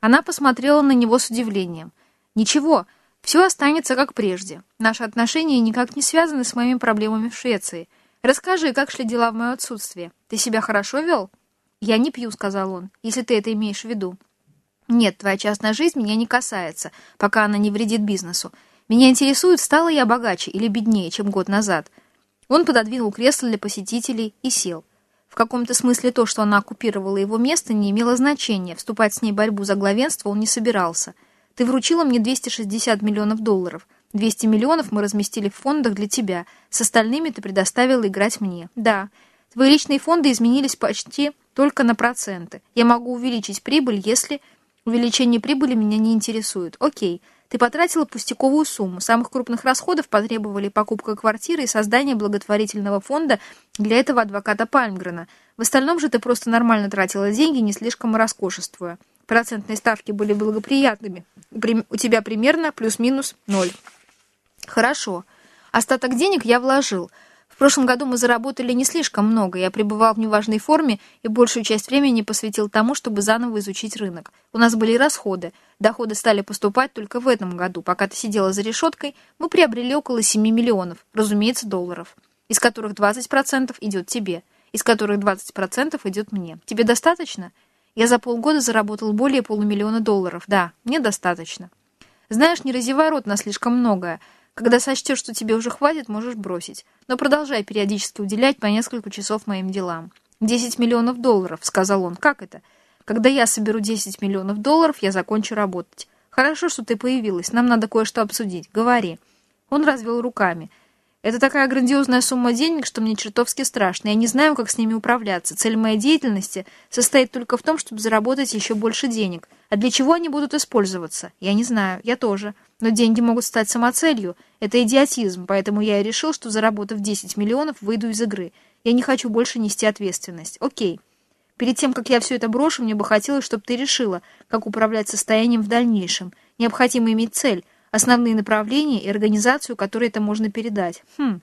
Она посмотрела на него с удивлением. «Ничего, все останется как прежде. Наши отношения никак не связаны с моими проблемами в Швеции. Расскажи, как шли дела в мое отсутствие? Ты себя хорошо вел?» «Я не пью», — сказал он, — «если ты это имеешь в виду». «Нет, твоя частная жизнь меня не касается, пока она не вредит бизнесу. Меня интересует, стала я богаче или беднее, чем год назад». Он пододвинул кресло для посетителей и сел. Каком-то смысле то, что она оккупировала его место, не имело значения. Вступать с ней в борьбу за главенство он не собирался. «Ты вручила мне 260 миллионов долларов. 200 миллионов мы разместили в фондах для тебя. С остальными ты предоставила играть мне. Да, твои личные фонды изменились почти только на проценты. Я могу увеличить прибыль, если... Увеличение прибыли меня не интересует. Окей, ты потратила пустяковую сумму. Самых крупных расходов потребовали покупка квартиры и создание благотворительного фонда для этого адвоката Пальмгрена. В остальном же ты просто нормально тратила деньги, не слишком роскошествуя. Процентные ставки были благоприятными. У тебя примерно плюс-минус ноль. Хорошо. Остаток денег я вложил – в прошлом году мы заработали не слишком много, я пребывал в неважной форме и большую часть времени посвятил тому, чтобы заново изучить рынок. У нас были расходы. Доходы стали поступать только в этом году. Пока ты сидела за решеткой, мы приобрели около 7 миллионов, разумеется, долларов, из которых 20% идет тебе, из которых 20% идет мне. Тебе достаточно? Я за полгода заработал более полумиллиона долларов. Да, мне достаточно. Знаешь, не разевай рот на слишком многое. Когда сочтешь, что тебе уже хватит, можешь бросить. Но продолжай периодически уделять по несколько часов моим делам. «Десять миллионов долларов», — сказал он. «Как это?» «Когда я соберу 10 миллионов долларов, я закончу работать». «Хорошо, что ты появилась. Нам надо кое-что обсудить. Говори». Он развел руками. Это такая грандиозная сумма денег, что мне чертовски страшно. Я не знаю, как с ними управляться. Цель моей деятельности состоит только в том, чтобы заработать еще больше денег. А для чего они будут использоваться? Я не знаю. Я тоже. Но деньги могут стать самоцелью. Это идиотизм, поэтому я и решил, что заработав 10 миллионов, выйду из игры. Я не хочу больше нести ответственность. Окей. Перед тем, как я все это брошу, мне бы хотелось, чтобы ты решила, как управлять состоянием в дальнейшем. Необходимо иметь цель — основные направления и организацию, которой это можно передать. Хм.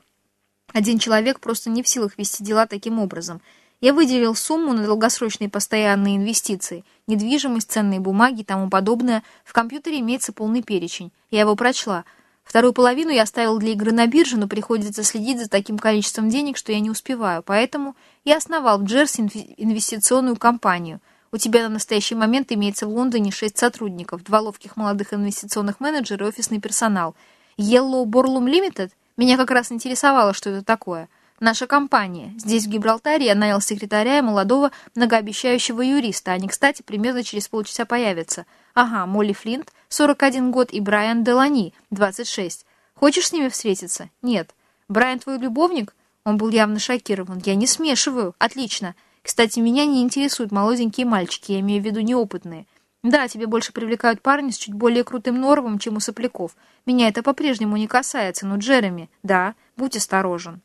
Один человек просто не в силах вести дела таким образом. Я выделил сумму на долгосрочные постоянные инвестиции, недвижимость, ценные бумаги и тому подобное. В компьютере имеется полный перечень. Я его прочла. Вторую половину я оставил для игры на бирже, но приходится следить за таким количеством денег, что я не успеваю. Поэтому я основал в Джерси инвестиционную компанию – у тебя на настоящий момент имеется в Лондоне шесть сотрудников, два ловких молодых инвестиционных менеджера и офисный персонал. Yellow Borlum Limited? Меня как раз интересовало, что это такое. Наша компания. Здесь, в Гибралтаре, я нанял секретаря и молодого многообещающего юриста. Они, кстати, примерно через полчаса появятся. Ага, Молли Флинт, 41 год, и Брайан Делани, 26. Хочешь с ними встретиться? Нет. Брайан твой любовник? Он был явно шокирован. Я не смешиваю. Отлично. Кстати, меня не интересуют молоденькие мальчики, я имею в виду неопытные. Да, тебе больше привлекают парни с чуть более крутым норовом, чем у сопляков. Меня это по-прежнему не касается, но Джереми, да, будь осторожен.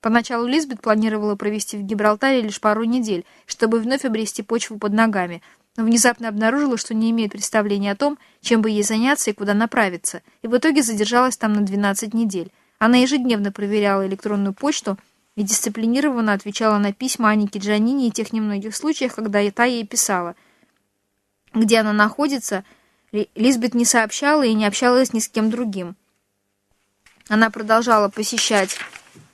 Поначалу Лизбет планировала провести в Гибралтаре лишь пару недель, чтобы вновь обрести почву под ногами, но внезапно обнаружила, что не имеет представления о том, чем бы ей заняться и куда направиться, и в итоге задержалась там на 12 недель. Она ежедневно проверяла электронную почту, и дисциплинированно отвечала на письма Анике Джанини и тех немногих случаях, когда та ей писала. Где она находится, Лизбет не сообщала и не общалась ни с кем другим. Она продолжала посещать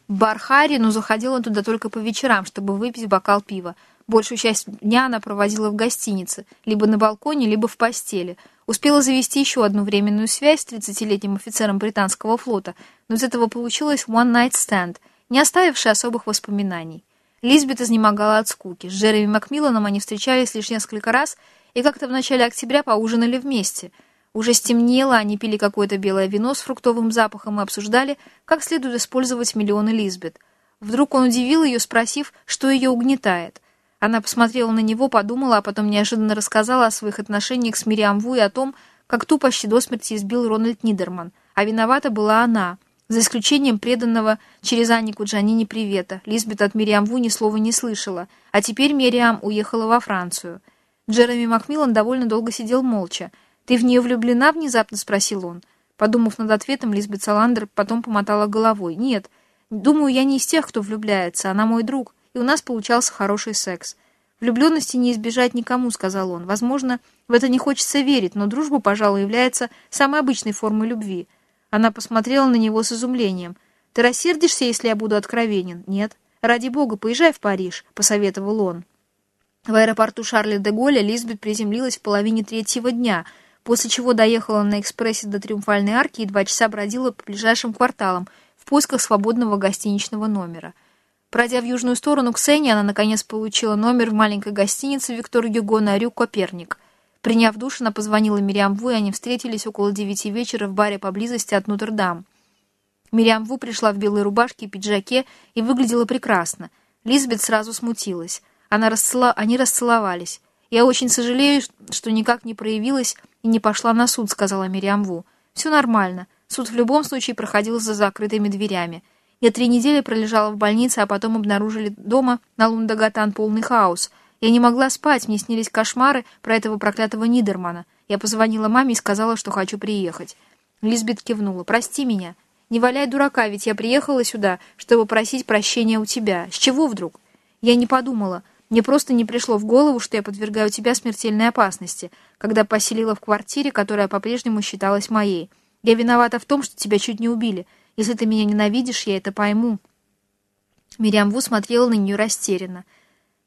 бар Харри, но заходила туда только по вечерам, чтобы выпить бокал пива. Большую часть дня она проводила в гостинице, либо на балконе, либо в постели. Успела завести еще одну временную связь с 30-летним офицером британского флота, но из этого получилось one-night stand — не оставивший особых воспоминаний. Лизбет изнемогала от скуки. С Джереми Макмилланом они встречались лишь несколько раз и как-то в начале октября поужинали вместе. Уже стемнело, они пили какое-то белое вино с фруктовым запахом и обсуждали, как следует использовать миллионы Лизбет. Вдруг он удивил ее, спросив, что ее угнетает. Она посмотрела на него, подумала, а потом неожиданно рассказала о своих отношениях с Мириам Ву и о том, как ту почти до смерти избил Рональд Нидерман. А виновата была она. За исключением преданного через Аннику Джанини привета, Лизбет от Мириам Ву ни слова не слышала, а теперь Мириам уехала во Францию. Джереми Макмиллан довольно долго сидел молча. «Ты в нее влюблена?» — внезапно спросил он. Подумав над ответом, Лизбет Саландер потом помотала головой. «Нет, думаю, я не из тех, кто влюбляется. Она мой друг, и у нас получался хороший секс. Влюбленности не избежать никому, сказал он. Возможно, в это не хочется верить, но дружба, пожалуй, является самой обычной формой любви. Она посмотрела на него с изумлением. «Ты рассердишься, если я буду откровенен?» «Нет». «Ради бога, поезжай в Париж», — посоветовал он. В аэропорту Шарля де Голля Лизбет приземлилась в половине третьего дня, после чего доехала на экспрессе до Триумфальной арки и два часа бродила по ближайшим кварталам в поисках свободного гостиничного номера. Пройдя в южную сторону к Сене, она наконец получила номер в маленькой гостинице Виктор Гюго на Рю Коперник. Приняв душ, она позвонила Мириам Ву, и они встретились около девяти вечера в баре поблизости от Нотр-Дам. Мириам Ву пришла в белой рубашке и пиджаке и выглядела прекрасно. Лизбет сразу смутилась. Она расцела... Они расцеловались. «Я очень сожалею, что никак не проявилась и не пошла на суд», — сказала Мириам Ву. «Все нормально. Суд в любом случае проходил за закрытыми дверями. Я три недели пролежала в больнице, а потом обнаружили дома на Лундагатан полный хаос — я не могла спать, мне снились кошмары про этого проклятого Нидермана. Я позвонила маме и сказала, что хочу приехать. Лизбет кивнула. «Прости меня. Не валяй дурака, ведь я приехала сюда, чтобы просить прощения у тебя. С чего вдруг?» Я не подумала. Мне просто не пришло в голову, что я подвергаю тебя смертельной опасности, когда поселила в квартире, которая по-прежнему считалась моей. Я виновата в том, что тебя чуть не убили. Если ты меня ненавидишь, я это пойму». Мириам Ву смотрела на нее растерянно.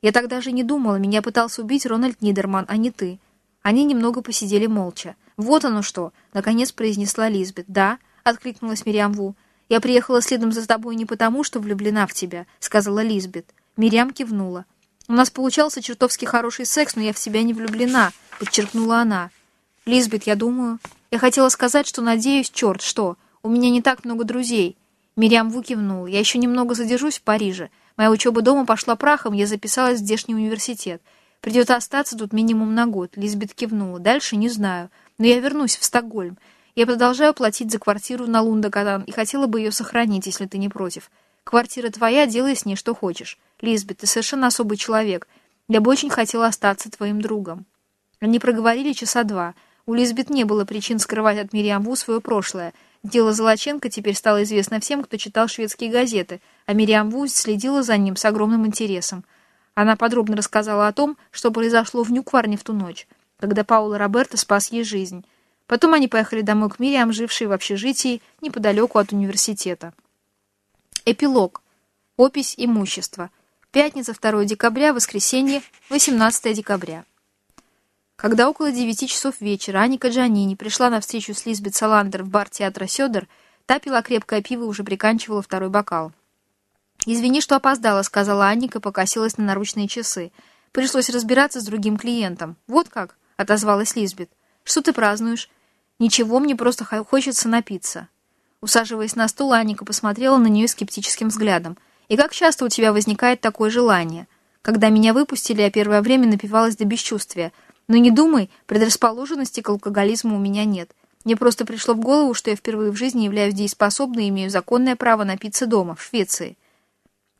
Я так даже не думала, меня пытался убить Рональд Нидерман, а не ты. Они немного посидели молча. «Вот оно что!» — наконец произнесла Лизбет. «Да?» — откликнулась Мириам Ву. «Я приехала следом за тобой не потому, что влюблена в тебя», — сказала Лизбет. Мириам кивнула. «У нас получался чертовски хороший секс, но я в себя не влюблена», — подчеркнула она. «Лизбет, я думаю...» «Я хотела сказать, что надеюсь, черт, что? У меня не так много друзей». Мириам Ву кивнула. «Я еще немного задержусь в Париже. Моя учеба дома пошла прахом, я записалась в здешний университет. Придется остаться тут минимум на год. Лизбет кивнула. Дальше не знаю. Но я вернусь в Стокгольм. Я продолжаю платить за квартиру на Лундакатан и хотела бы ее сохранить, если ты не против. Квартира твоя, делай с ней что хочешь. Лизбет, ты совершенно особый человек. Я бы очень хотела остаться твоим другом. Они проговорили часа два. У Лизбет не было причин скрывать от Мириам Ву свое прошлое — Дело Золоченко теперь стало известно всем, кто читал шведские газеты, а Мириам Вуз следила за ним с огромным интересом. Она подробно рассказала о том, что произошло в Нюкварне в ту ночь, когда Паула Роберто спас ей жизнь. Потом они поехали домой к Мириам, жившей в общежитии неподалеку от университета. Эпилог. Опись имущества. Пятница, 2 декабря, воскресенье, 18 декабря. Когда около девяти часов вечера Аника Джанини пришла на встречу с Лизбет Саландер в бар театра «Сёдор», та пила крепкое пиво и уже приканчивала второй бокал. «Извини, что опоздала», — сказала Анника покосилась на наручные часы. «Пришлось разбираться с другим клиентом». «Вот как?» — отозвалась Лизбет. «Что ты празднуешь?» «Ничего, мне просто хочется напиться». Усаживаясь на стул, Анника посмотрела на нее скептическим взглядом. «И как часто у тебя возникает такое желание?» «Когда меня выпустили, я первое время напивалась до бесчувствия», но не думай, предрасположенности к алкоголизму у меня нет. Мне просто пришло в голову, что я впервые в жизни являюсь дееспособной и имею законное право напиться дома, в Швеции.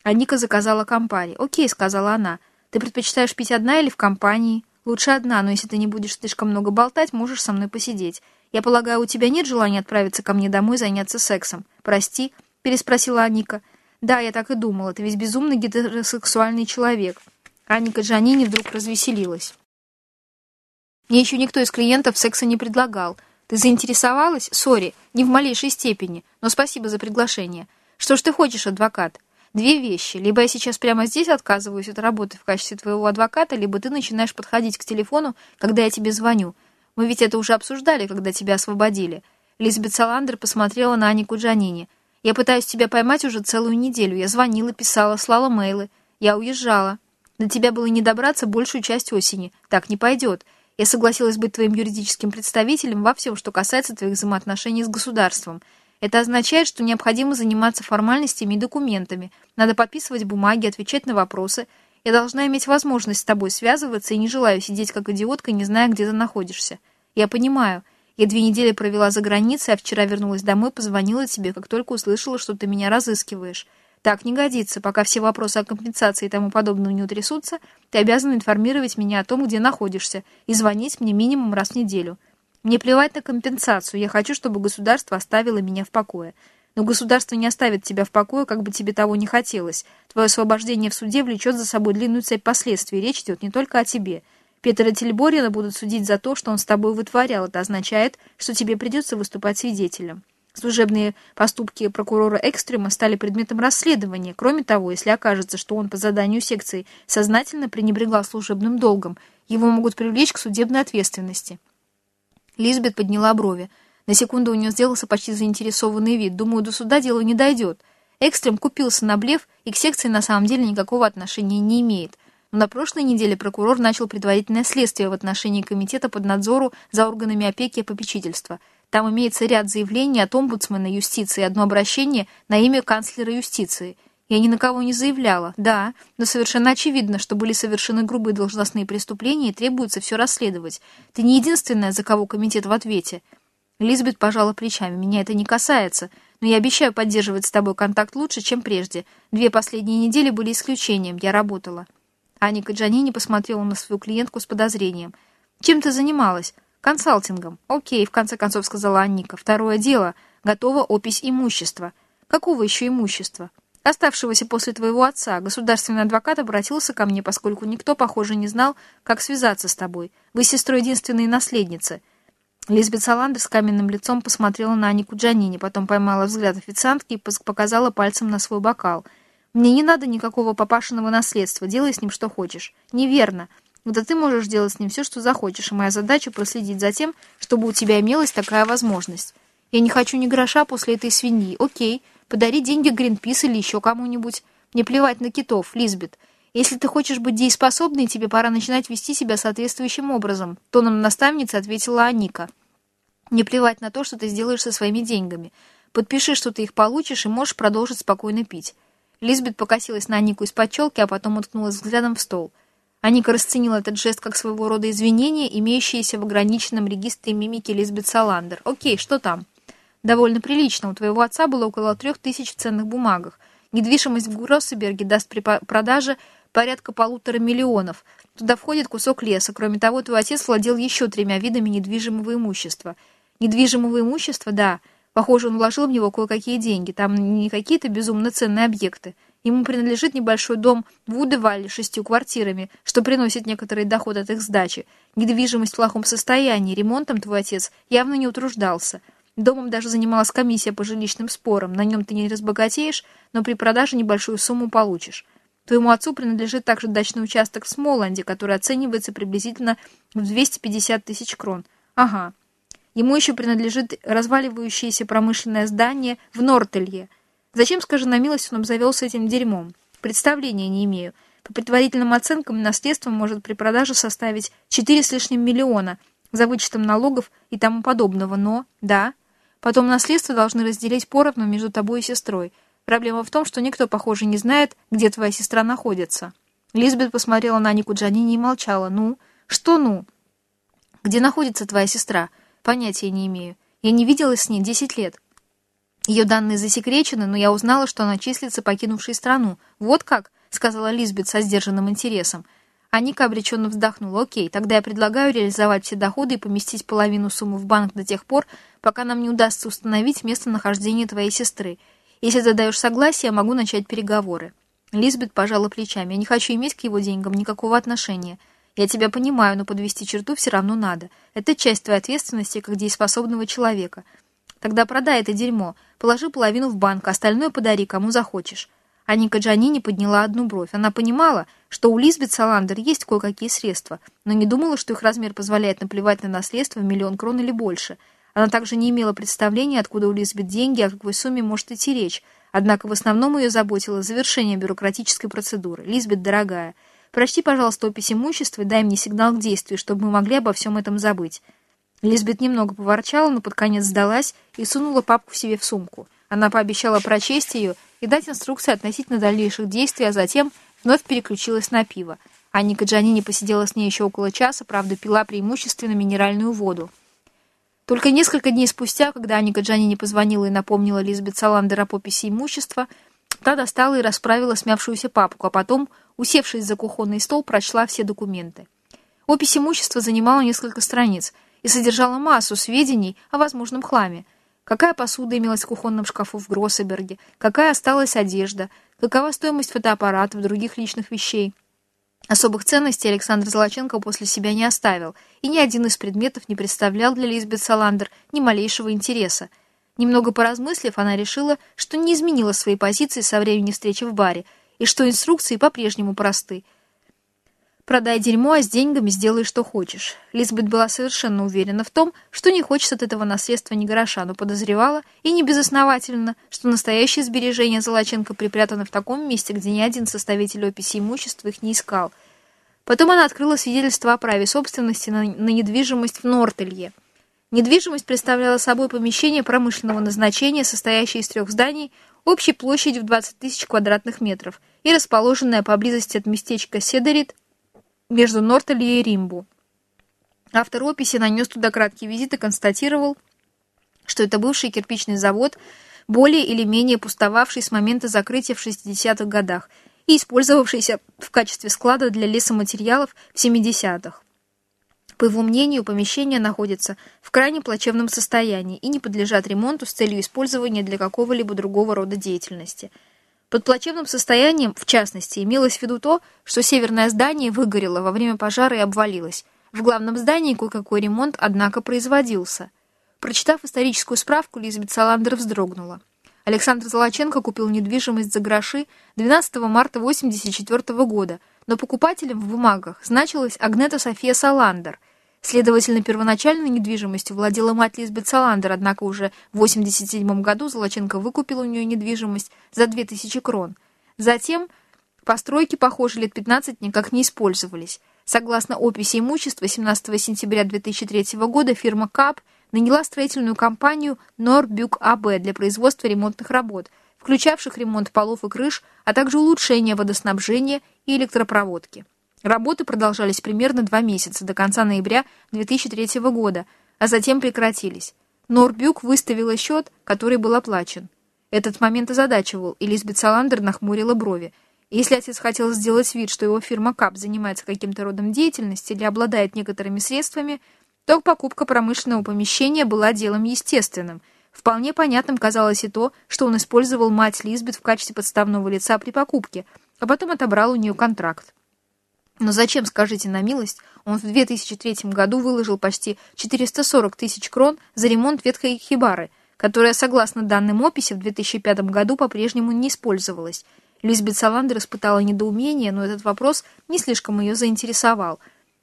А Ника заказала компании. «Окей», — сказала она. «Ты предпочитаешь пить одна или в компании?» «Лучше одна, но если ты не будешь слишком много болтать, можешь со мной посидеть. Я полагаю, у тебя нет желания отправиться ко мне домой и заняться сексом?» «Прости», — переспросила Аника. «Да, я так и думала. Ты ведь безумно гетеросексуальный человек». Аника Джанини вдруг развеселилась. Мне еще никто из клиентов секса не предлагал. Ты заинтересовалась? Сори, не в малейшей степени, но спасибо за приглашение. Что ж ты хочешь, адвокат? Две вещи. Либо я сейчас прямо здесь отказываюсь от работы в качестве твоего адвоката, либо ты начинаешь подходить к телефону, когда я тебе звоню. Мы ведь это уже обсуждали, когда тебя освободили. Лизбет Саландер посмотрела на Анику Джанини. Я пытаюсь тебя поймать уже целую неделю. Я звонила, писала, слала мейлы. Я уезжала. До тебя было не добраться большую часть осени. Так не пойдет. Я согласилась быть твоим юридическим представителем во всем, что касается твоих взаимоотношений с государством. Это означает, что необходимо заниматься формальностями и документами. Надо подписывать бумаги, отвечать на вопросы. Я должна иметь возможность с тобой связываться и не желаю сидеть как идиотка, не зная, где ты находишься. Я понимаю. Я две недели провела за границей, а вчера вернулась домой, позвонила тебе, как только услышала, что ты меня разыскиваешь. Так не годится. Пока все вопросы о компенсации и тому подобное не утрясутся, ты обязан информировать меня о том, где находишься, и звонить мне минимум раз в неделю. Мне плевать на компенсацию. Я хочу, чтобы государство оставило меня в покое. Но государство не оставит тебя в покое, как бы тебе того не хотелось. Твое освобождение в суде влечет за собой длинную цепь последствий. Речь идет не только о тебе. Петра Тельборина будут судить за то, что он с тобой вытворял. Это означает, что тебе придется выступать свидетелем. Служебные поступки прокурора Экстрема стали предметом расследования. Кроме того, если окажется, что он по заданию секции сознательно пренебрегал служебным долгом, его могут привлечь к судебной ответственности. Лизбет подняла брови. На секунду у нее сделался почти заинтересованный вид. Думаю, до суда дело не дойдет. Экстрем купился на блеф и к секции на самом деле никакого отношения не имеет. Но на прошлой неделе прокурор начал предварительное следствие в отношении комитета под надзору за органами опеки и попечительства. Там имеется ряд заявлений от омбудсмена юстиции и одно обращение на имя канцлера юстиции. Я ни на кого не заявляла, да, но совершенно очевидно, что были совершены грубые должностные преступления и требуется все расследовать. Ты не единственная, за кого комитет в ответе. Лизбет пожала плечами. «Меня это не касается, но я обещаю поддерживать с тобой контакт лучше, чем прежде. Две последние недели были исключением, я работала». Аника Джанини посмотрела на свою клиентку с подозрением. «Чем ты занималась?» «Консалтингом». «Окей», — в конце концов сказала Анника. «Второе дело. Готова опись имущества». «Какого еще имущества?» «Оставшегося после твоего отца. Государственный адвокат обратился ко мне, поскольку никто, похоже, не знал, как связаться с тобой. Вы с сестрой единственные наследницы». Лизбет Саландер с каменным лицом посмотрела на Анику Джанини, потом поймала взгляд официантки и показала пальцем на свой бокал. «Мне не надо никакого папашиного наследства, делай с ним что хочешь». «Неверно. Вот а ты можешь делать с ним все, что захочешь, и моя задача проследить за тем, чтобы у тебя имелась такая возможность. Я не хочу ни гроша после этой свиньи. Окей, подари деньги Гринпис или еще кому-нибудь. Мне плевать на китов, Лизбет. Если ты хочешь быть дееспособной, тебе пора начинать вести себя соответствующим образом», тоном наставницы ответила Аника. «Не плевать на то, что ты сделаешь со своими деньгами. Подпиши, что ты их получишь, и можешь продолжить спокойно пить». Лизбет покосилась на Анику из-под а потом уткнулась взглядом в стол. Аника расценила этот жест как своего рода извинение, имеющееся в ограниченном регистре мимики Лизбет Саландер. «Окей, что там?» «Довольно прилично. У твоего отца было около трех тысяч ценных бумагах. Недвижимость в Гроссеберге даст при продаже порядка полутора миллионов. Туда входит кусок леса. Кроме того, твой отец владел еще тремя видами недвижимого имущества. Недвижимого имущества, да. Похоже, он вложил в него кое-какие деньги. Там не какие-то безумно ценные объекты. Ему принадлежит небольшой дом в Удевале с шестью квартирами, что приносит некоторый доход от их сдачи. Недвижимость в плохом состоянии, ремонтом твой отец явно не утруждался. Домом даже занималась комиссия по жилищным спорам. На нем ты не разбогатеешь, но при продаже небольшую сумму получишь. Твоему отцу принадлежит также дачный участок в Смоланде, который оценивается приблизительно в 250 тысяч крон. Ага. Ему еще принадлежит разваливающееся промышленное здание в Нортелье. Зачем, скажи на милость, он обзавелся этим дерьмом? Представления не имею. По предварительным оценкам, наследство может при продаже составить 4 с лишним миллиона, за вычетом налогов и тому подобного, но, да, потом наследство должны разделить поровну между тобой и сестрой – Проблема в том, что никто, похоже, не знает, где твоя сестра находится. Лизбет посмотрела на Нику Джанини и молчала. «Ну? Что «ну»?» «Где находится твоя сестра?» «Понятия не имею. Я не виделась с ней десять лет. Ее данные засекречены, но я узнала, что она числится покинувшей страну. Вот как?» — сказала Лизбет со сдержанным интересом. А Ника обреченно вздохнула. «Окей, тогда я предлагаю реализовать все доходы и поместить половину суммы в банк до тех пор, пока нам не удастся установить местонахождение твоей сестры. Если ты даешь согласие, я могу начать переговоры». Лизбет пожала плечами. «Я не хочу иметь к его деньгам никакого отношения. Я тебя понимаю, но подвести черту все равно надо. Это часть твоей ответственности как дееспособного человека. Тогда продай это дерьмо, положи половину в банк, остальное подари, кому захочешь». Аника Джанини подняла одну бровь. Она понимала, что у Лизбет Саландер есть кое-какие средства, но не думала, что их размер позволяет наплевать на наследство в миллион крон или больше – она также не имела представления, откуда у Лизбет деньги, о какой сумме может идти речь. Однако в основном ее заботило завершение бюрократической процедуры. «Лизбет, дорогая, прочти, пожалуйста, опись имущества и дай мне сигнал к действию, чтобы мы могли обо всем этом забыть». Лизбет немного поворчала, но под конец сдалась и сунула папку себе в сумку. Она пообещала прочесть ее и дать инструкции относительно дальнейших действий, а затем вновь переключилась на пиво. Анника Джанини посидела с ней еще около часа, правда, пила преимущественно минеральную воду. Только несколько дней спустя, когда Аника Джанини позвонила и напомнила Лизбет Саландер о пописи имущества, та достала и расправила смявшуюся папку, а потом, усевшись за кухонный стол, прочла все документы. Опись имущества занимала несколько страниц и содержала массу сведений о возможном хламе. какая посуда имелась в кухонном шкафу в Гроссеберге, какая осталась одежда, какова стоимость фотоаппаратов, других личных вещей. Особых ценностей Александр Золоченко после себя не оставил, и ни один из предметов не представлял для Лизбет Саландер ни малейшего интереса. Немного поразмыслив, она решила, что не изменила своей позиции со времени встречи в баре, и что инструкции по-прежнему просты. «Продай дерьмо, а с деньгами сделай, что хочешь». Лизбет была совершенно уверена в том, что не хочет от этого наследства ни гроша, но подозревала, и не безосновательно, что настоящие сбережения Золоченко припрятаны в таком месте, где ни один составитель описи имущества их не искал. Потом она открыла свидетельство о праве собственности на, на недвижимость в Нортелье. Недвижимость представляла собой помещение промышленного назначения, состоящее из трех зданий, общей площадью в 20 тысяч квадратных метров и расположенное поблизости от местечка Седерит между Нортелье и Римбу. Автор описи нанес туда краткий визит и констатировал, что это бывший кирпичный завод, более или менее пустовавший с момента закрытия в 60-х годах и использовавшийся в качестве склада для лесоматериалов в 70-х. По его мнению, помещения находятся в крайне плачевном состоянии и не подлежат ремонту с целью использования для какого-либо другого рода деятельности. Под плачевным состоянием, в частности, имелось в виду то, что северное здание выгорело во время пожара и обвалилось. В главном здании кое-какой ремонт, однако, производился. Прочитав историческую справку, Лизбет Саландер вздрогнула. Александр Золоченко купил недвижимость за гроши 12 марта 1984 года, но покупателем в бумагах значилась Агнета София Саландер – Следовательно, первоначальной недвижимостью владела мать Лизбет Саландер, однако уже в 1987 году Золоченко выкупил у нее недвижимость за 2000 крон. Затем постройки, похоже, лет 15 никак не использовались. Согласно описи имущества, 17 сентября 2003 года фирма КАП наняла строительную компанию Норбюк АБ для производства ремонтных работ, включавших ремонт полов и крыш, а также улучшение водоснабжения и электропроводки. Работы продолжались примерно два месяца, до конца ноября 2003 года, а затем прекратились. Норбюк выставила счет, который был оплачен. Этот момент озадачивал, и Лизбет Саландер нахмурила брови. Если отец хотел сделать вид, что его фирма КАП занимается каким-то родом деятельности или обладает некоторыми средствами, то покупка промышленного помещения была делом естественным. Вполне понятным казалось и то, что он использовал мать Лизбет в качестве подставного лица при покупке, а потом отобрал у нее контракт. Но зачем, скажите на милость, он в 2003 году выложил почти 440 тысяч крон за ремонт ветхой хибары, которая, согласно данным описи, в 2005 году по-прежнему не использовалась. Лизбет Саландер испытала недоумение, но этот вопрос не слишком ее заинтересовал.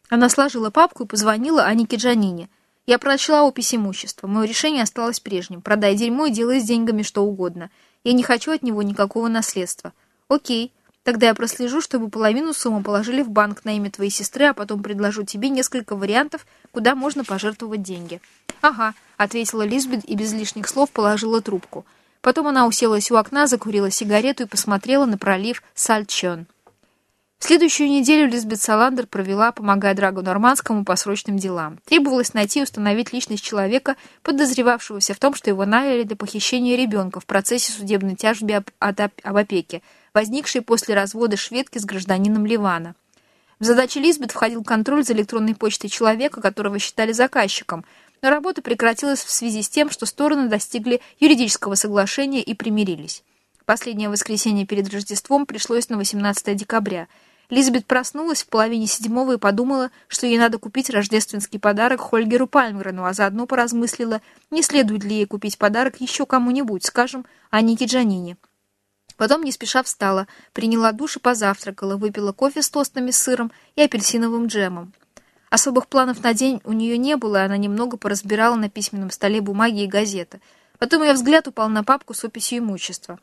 Она сложила папку и позвонила Анике Джанине. «Я прочла опись имущества. Мое решение осталось прежним. Продай дерьмо и делай с деньгами что угодно. Я не хочу от него никакого наследства». «Окей». Тогда я прослежу, чтобы половину суммы положили в банк на имя твоей сестры, а потом предложу тебе несколько вариантов, куда можно пожертвовать деньги». «Ага», — ответила Лизбет и без лишних слов положила трубку. Потом она уселась у окна, закурила сигарету и посмотрела на пролив Сальчон. Следующую неделю Лизбет Саландер провела, помогая Драгу Нормандскому по срочным делам. Требовалось найти и установить личность человека, подозревавшегося в том, что его наняли для похищения ребенка в процессе судебной тяжбы об, об опеке, возникшей после развода шведки с гражданином Ливана. В задачи Лизбет входил контроль за электронной почтой человека, которого считали заказчиком, но работа прекратилась в связи с тем, что стороны достигли юридического соглашения и примирились. Последнее воскресенье перед Рождеством пришлось на 18 декабря. Лизбет проснулась в половине седьмого и подумала, что ей надо купить рождественский подарок Хольгеру Пальмгрену, а заодно поразмыслила, не следует ли ей купить подарок еще кому-нибудь, скажем, Анике Джанине. Потом не спеша встала, приняла душ и позавтракала, выпила кофе с тостами с сыром и апельсиновым джемом. Особых планов на день у нее не было, и она немного поразбирала на письменном столе бумаги и газеты. Потом ее взгляд упал на папку с описью имущества.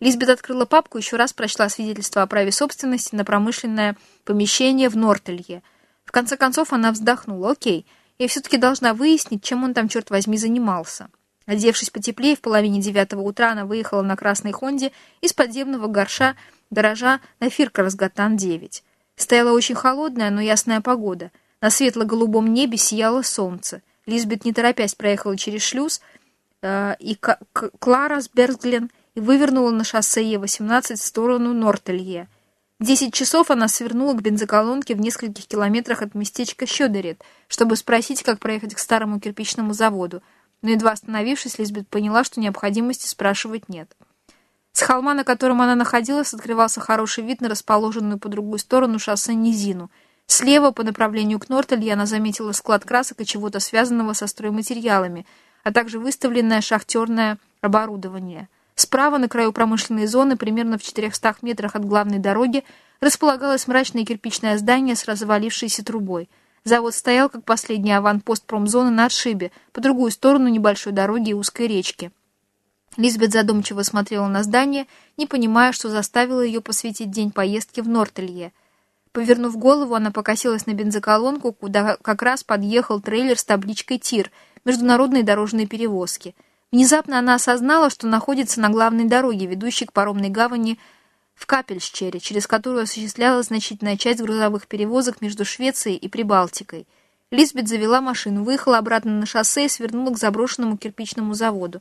Лизбет открыла папку еще раз прочла свидетельство о праве собственности на промышленное помещение в Нортелье. В конце концов она вздохнула. «Окей, я все-таки должна выяснить, чем он там, черт возьми, занимался». Одевшись потеплее, в половине девятого утра она выехала на красной Хонде из подземного горша дорожа на Фирка-Разгатан-9. Стояла очень холодная, но ясная погода. На светло-голубом небе сияло солнце. Лизбет, не торопясь, проехала через шлюз э, и к Кларасбергглен и вывернула на шоссе Е-18 в сторону Нортелье. В десять часов она свернула к бензоколонке в нескольких километрах от местечка Щедерет, чтобы спросить, как проехать к старому кирпичному заводу — но едва остановившись, Лизбет поняла, что необходимости спрашивать нет. С холма, на котором она находилась, открывался хороший вид на расположенную по другую сторону шоссе низину. Слева, по направлению к Нортель, она заметила склад красок и чего-то связанного со стройматериалами, а также выставленное шахтерное оборудование. Справа, на краю промышленной зоны, примерно в 400 метрах от главной дороги, располагалось мрачное кирпичное здание с развалившейся трубой. Завод стоял как последний аванпост промзоны на отшибе, по другую сторону небольшой дороги и узкой речки. Лизбет задумчиво смотрела на здание, не понимая, что заставило ее посвятить день поездки в Нортелье. Повернув голову, она покосилась на бензоколонку, куда как раз подъехал трейлер с табличкой «ТИР» — международные дорожные перевозки. Внезапно она осознала, что находится на главной дороге, ведущей к паромной гавани в Капельщере, через которую осуществлялась значительная часть грузовых перевозок между Швецией и Прибалтикой. Лизбет завела машину, выехала обратно на шоссе и свернула к заброшенному кирпичному заводу.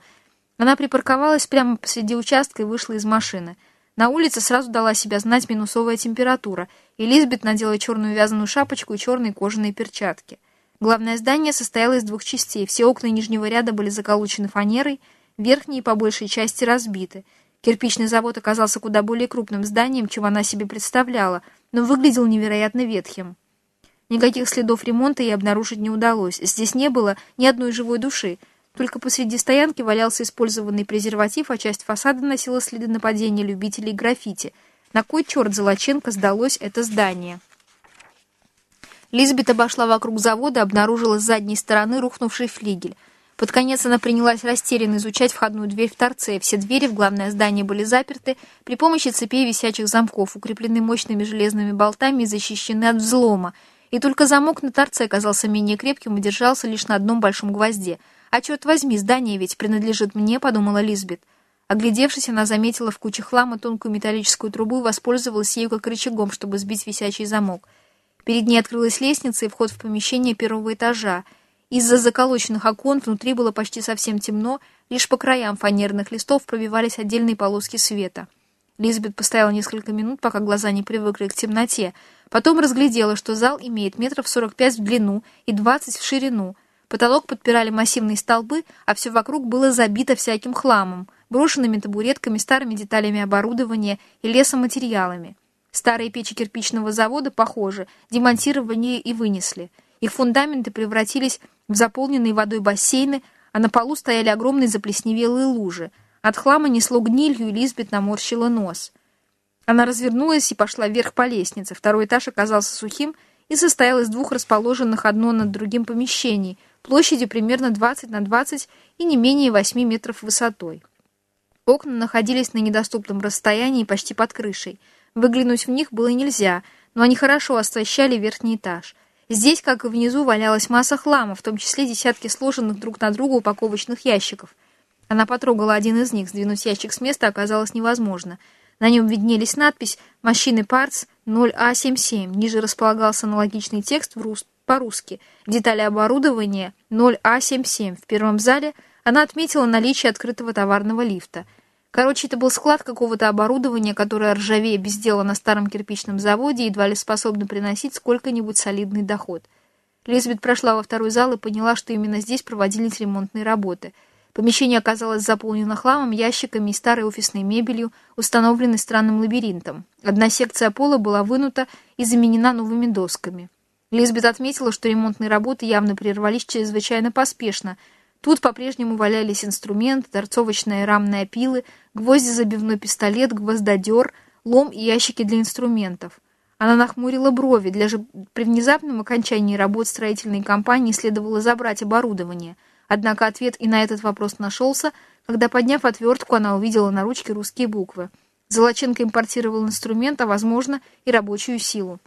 Она припарковалась прямо посреди участка и вышла из машины. На улице сразу дала себя знать минусовая температура, и Лизбет надела черную вязаную шапочку и черные кожаные перчатки. Главное здание состояло из двух частей. Все окна нижнего ряда были заколочены фанерой, верхние по большей части разбиты. Кирпичный завод оказался куда более крупным зданием, чем она себе представляла, но выглядел невероятно ветхим. Никаких следов ремонта ей обнаружить не удалось. Здесь не было ни одной живой души. Только посреди стоянки валялся использованный презерватив, а часть фасада носила следы нападения любителей граффити. На кой черт Золоченко сдалось это здание? Лизбет обошла вокруг завода, обнаружила с задней стороны рухнувший флигель. Под конец она принялась растерянно изучать входную дверь в торце. Все двери в главное здание были заперты при помощи цепей висячих замков, укреплены мощными железными болтами и защищены от взлома. И только замок на торце оказался менее крепким и держался лишь на одном большом гвозде. «А черт возьми, здание ведь принадлежит мне», — подумала Лизбет. Оглядевшись, она заметила в куче хлама тонкую металлическую трубу и воспользовалась ею как рычагом, чтобы сбить висячий замок. Перед ней открылась лестница и вход в помещение первого этажа. Из-за заколоченных окон внутри было почти совсем темно, лишь по краям фанерных листов пробивались отдельные полоски света. Лизбет постояла несколько минут, пока глаза не привыкли к темноте. Потом разглядела, что зал имеет метров 45 в длину и 20 в ширину. Потолок подпирали массивные столбы, а все вокруг было забито всяким хламом, брошенными табуретками, старыми деталями оборудования и лесоматериалами. Старые печи кирпичного завода, похоже, демонтировали и вынесли. Их фундаменты превратились в заполненные водой бассейны, а на полу стояли огромные заплесневелые лужи. От хлама несло гнилью, и Лизбет наморщила нос. Она развернулась и пошла вверх по лестнице. Второй этаж оказался сухим и состоял из двух расположенных одно над другим помещений, площадью примерно 20 на 20 и не менее 8 метров высотой. Окна находились на недоступном расстоянии почти под крышей — Выглянуть в них было нельзя, но они хорошо освещали верхний этаж. Здесь, как и внизу, валялась масса хлама, в том числе десятки сложенных друг на друга упаковочных ящиков. Она потрогала один из них, сдвинуть ящик с места оказалось невозможно. На нем виднелись надпись «Машины Parts 0А77». Ниже располагался аналогичный текст по-русски «Детали оборудования 0А77». В первом зале она отметила наличие открытого товарного лифта – Короче, это был склад какого-то оборудования, которое ржавее без дела на старом кирпичном заводе едва ли способно приносить сколько-нибудь солидный доход. Лизбет прошла во второй зал и поняла, что именно здесь проводились ремонтные работы. Помещение оказалось заполнено хламом, ящиками и старой офисной мебелью, установленной странным лабиринтом. Одна секция пола была вынута и заменена новыми досками. Лизбет отметила, что ремонтные работы явно прервались чрезвычайно поспешно – Тут по-прежнему валялись инструменты, торцовочные рамные пилы, гвозди-забивной пистолет, гвоздодер, лом и ящики для инструментов. Она нахмурила брови. Для же при внезапном окончании работ строительной компании следовало забрать оборудование. Однако ответ и на этот вопрос нашелся, когда, подняв отвертку, она увидела на ручке русские буквы. Золоченко импортировал инструмент, а, возможно, и рабочую силу.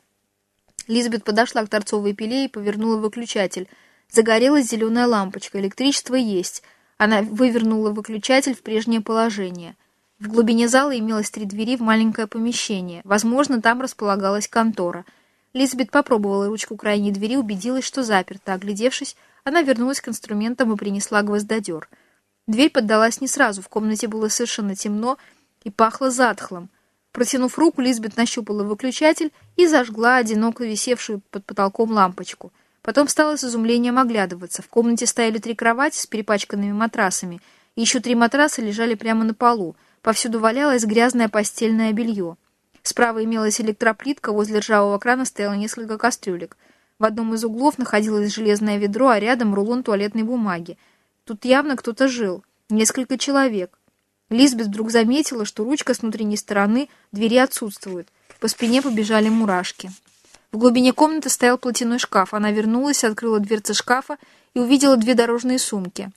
Лизбет подошла к торцовой пиле и повернула выключатель — Загорелась зеленая лампочка. Электричество есть. Она вывернула выключатель в прежнее положение. В глубине зала имелось три двери в маленькое помещение. Возможно, там располагалась контора. Лизбет попробовала ручку крайней двери, убедилась, что заперта. Оглядевшись, она вернулась к инструментам и принесла гвоздодер. Дверь поддалась не сразу. В комнате было совершенно темно и пахло затхлым. Протянув руку, Лизбет нащупала выключатель и зажгла одиноко висевшую под потолком лампочку — Потом стала с изумлением оглядываться. В комнате стояли три кровати с перепачканными матрасами, и еще три матраса лежали прямо на полу. Повсюду валялось грязное постельное белье. Справа имелась электроплитка, возле ржавого крана стояло несколько кастрюлек. В одном из углов находилось железное ведро, а рядом рулон туалетной бумаги. Тут явно кто-то жил. Несколько человек. Лизбет вдруг заметила, что ручка с внутренней стороны двери отсутствует. По спине побежали мурашки. В глубине комнаты стоял платяной шкаф. Она вернулась, открыла дверцы шкафа и увидела две дорожные сумки.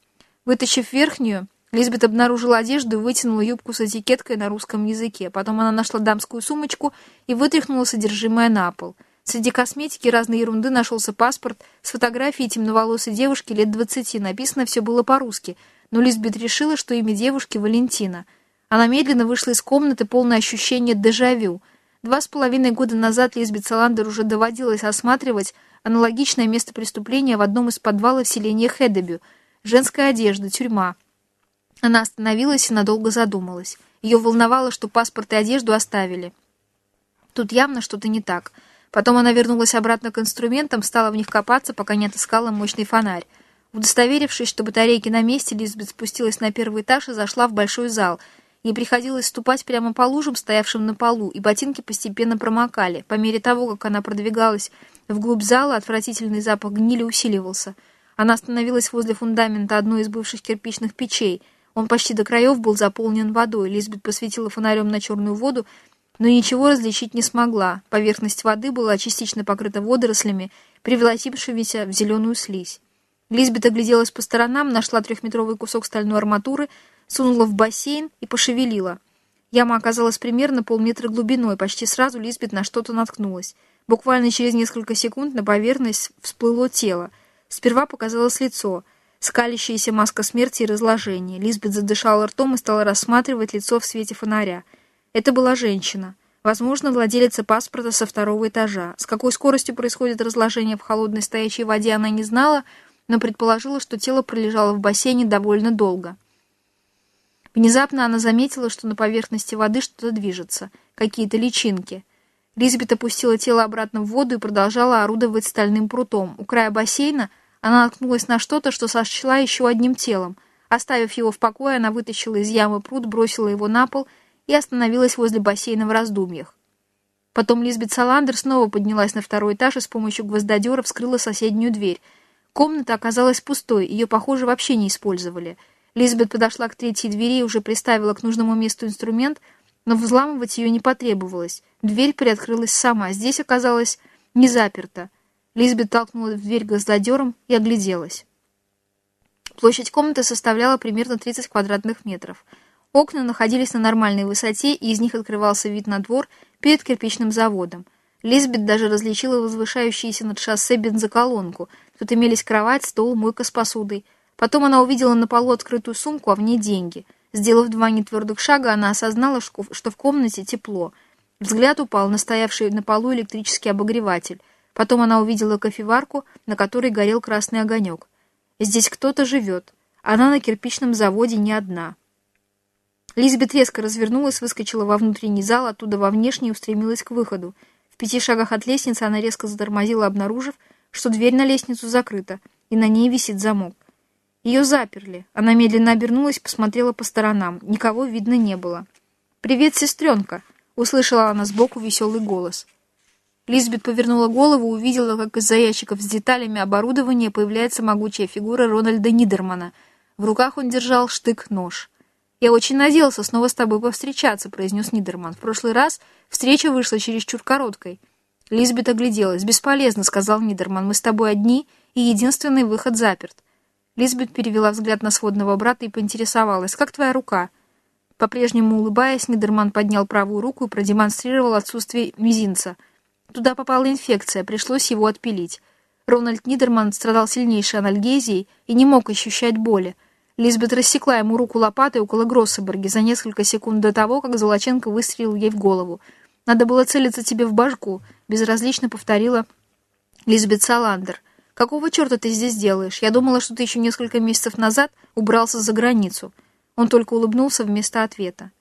Вытащив верхнюю, Лизбет обнаружила одежду и вытянула юбку с этикеткой на русском языке. Потом она нашла дамскую сумочку и вытряхнула содержимое на пол. Среди косметики и разной ерунды нашелся паспорт с фотографией темноволосой девушки лет двадцати. Написано все было по-русски, но Лизбет решила, что имя девушки Валентина. Она медленно вышла из комнаты, полное ощущение дежавю. Два с половиной года назад Лизбет Саландер уже доводилось осматривать аналогичное место преступления в одном из подвалов селения Хедебю. Женская одежда, тюрьма. Она остановилась и надолго задумалась. Ее волновало, что паспорт и одежду оставили. Тут явно что-то не так. Потом она вернулась обратно к инструментам, стала в них копаться, пока не отыскала мощный фонарь. Удостоверившись, что батарейки на месте, Лизбет спустилась на первый этаж и зашла в большой зал. Ей приходилось ступать прямо по лужам, стоявшим на полу, и ботинки постепенно промокали. По мере того, как она продвигалась вглубь зала, отвратительный запах гнили усиливался. Она остановилась возле фундамента одной из бывших кирпичных печей — он почти до краев был заполнен водой. Лизбет посветила фонарем на черную воду, но ничего различить не смогла. Поверхность воды была частично покрыта водорослями, превратившимися в зеленую слизь. Лизбет огляделась по сторонам, нашла трехметровый кусок стальной арматуры, сунула в бассейн и пошевелила. Яма оказалась примерно полметра глубиной. Почти сразу Лизбет на что-то наткнулась. Буквально через несколько секунд на поверхность всплыло тело. Сперва показалось лицо — скалящаяся маска смерти и разложения. Лизбет задышала ртом и стала рассматривать лицо в свете фонаря. Это была женщина. Возможно, владелица паспорта со второго этажа. С какой скоростью происходит разложение в холодной стоячей воде, она не знала, но предположила, что тело пролежало в бассейне довольно долго. Внезапно она заметила, что на поверхности воды что-то движется, какие-то личинки. Лизбет опустила тело обратно в воду и продолжала орудовать стальным прутом. У края бассейна она наткнулась на что-то, что сочла еще одним телом. Оставив его в покое, она вытащила из ямы пруд, бросила его на пол и остановилась возле бассейна в раздумьях. Потом Лизбет Саландер снова поднялась на второй этаж и с помощью гвоздодера вскрыла соседнюю дверь. Комната оказалась пустой, ее, похоже, вообще не использовали. Лизбет подошла к третьей двери и уже приставила к нужному месту инструмент, но взламывать ее не потребовалось. Дверь приоткрылась сама. Здесь оказалось не заперто. Лизбет толкнула в дверь гвоздодером и огляделась. Площадь комнаты составляла примерно 30 квадратных метров. Окна находились на нормальной высоте, и из них открывался вид на двор перед кирпичным заводом. Лизбет даже различила возвышающуюся над шоссе бензоколонку. Тут имелись кровать, стол, мойка с посудой. Потом она увидела на полу открытую сумку, а в ней деньги. Сделав два нетвердых шага, она осознала, что в комнате тепло. Взгляд упал на стоявший на полу электрический обогреватель. Потом она увидела кофеварку, на которой горел красный огонек. Здесь кто-то живет. Она на кирпичном заводе не одна. Лизбет резко развернулась, выскочила во внутренний зал, оттуда во внешний и устремилась к выходу. В пяти шагах от лестницы она резко затормозила, обнаружив, что дверь на лестницу закрыта, и на ней висит замок. Ее заперли. Она медленно обернулась посмотрела по сторонам. Никого видно не было. «Привет, сестренка!» — услышала она сбоку веселый голос. Лизбет повернула голову увидела, как из-за ящиков с деталями оборудования появляется могучая фигура Рональда Нидермана. В руках он держал штык-нож. «Я очень надеялся снова с тобой повстречаться», — произнес Нидерман. «В прошлый раз встреча вышла чересчур короткой». Лизбет огляделась. «Бесполезно», — сказал Нидерман. «Мы с тобой одни, и единственный выход заперт». Лизбет перевела взгляд на сводного брата и поинтересовалась. «Как твоя рука?» По-прежнему улыбаясь, Нидерман поднял правую руку и продемонстрировал отсутствие мизинца — Туда попала инфекция, пришлось его отпилить. Рональд Нидерман страдал сильнейшей анальгезией и не мог ощущать боли. Лизбет рассекла ему руку лопатой около Гроссеборги за несколько секунд до того, как Золоченко выстрелил ей в голову. «Надо было целиться тебе в башку», — безразлично повторила Лизбет Саландер. «Какого черта ты здесь делаешь? Я думала, что ты еще несколько месяцев назад убрался за границу». Он только улыбнулся вместо ответа.